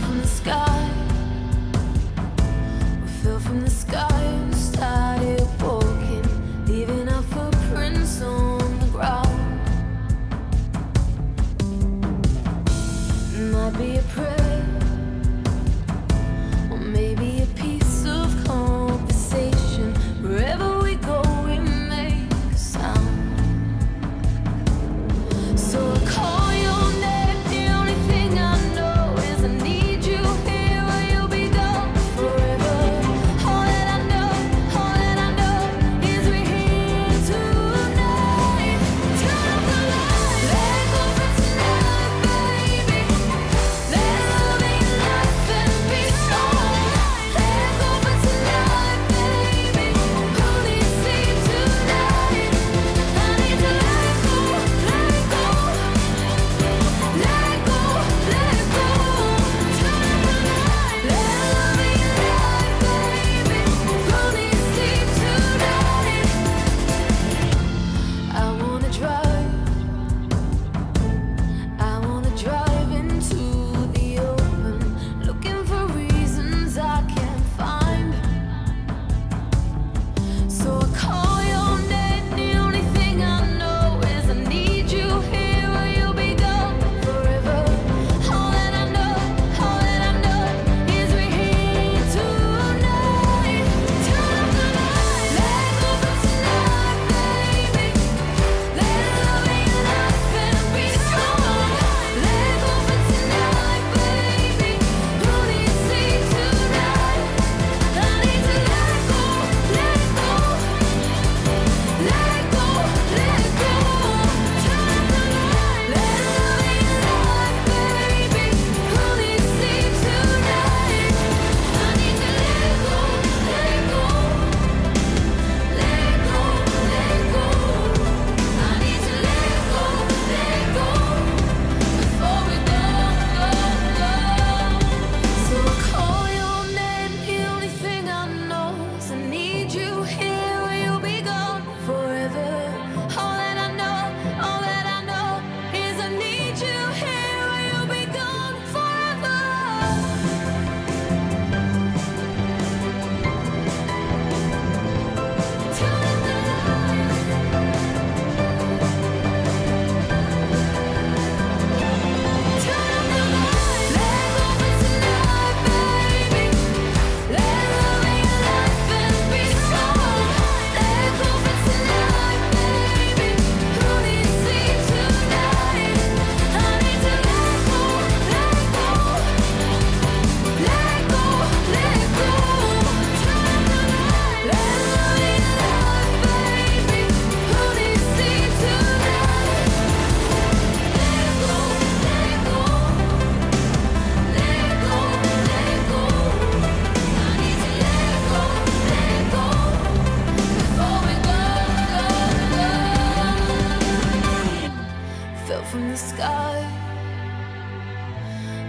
from the sky. fell from the sky.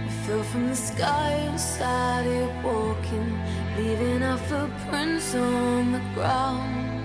We fell from the sky and started walking, leaving our footprints on the ground.